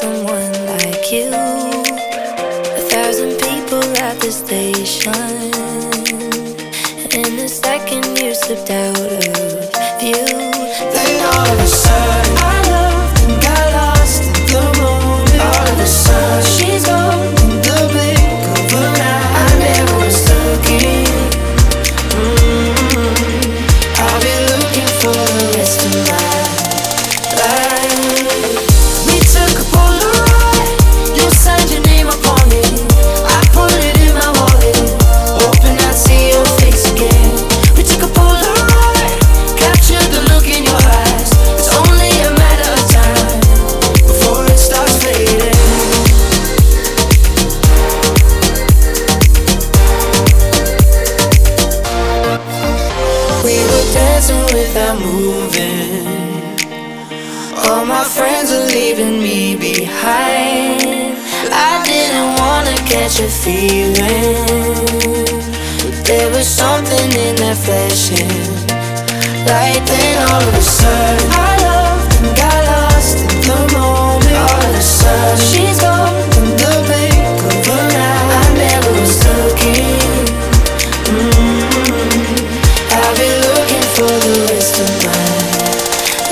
someone like you. A thousand people at the station. And in a second, you slipped out of view. They all of. moving. All my friends are leaving me behind. I didn't wanna catch a feeling. But there was something in that flashing Like then all of a sudden. I.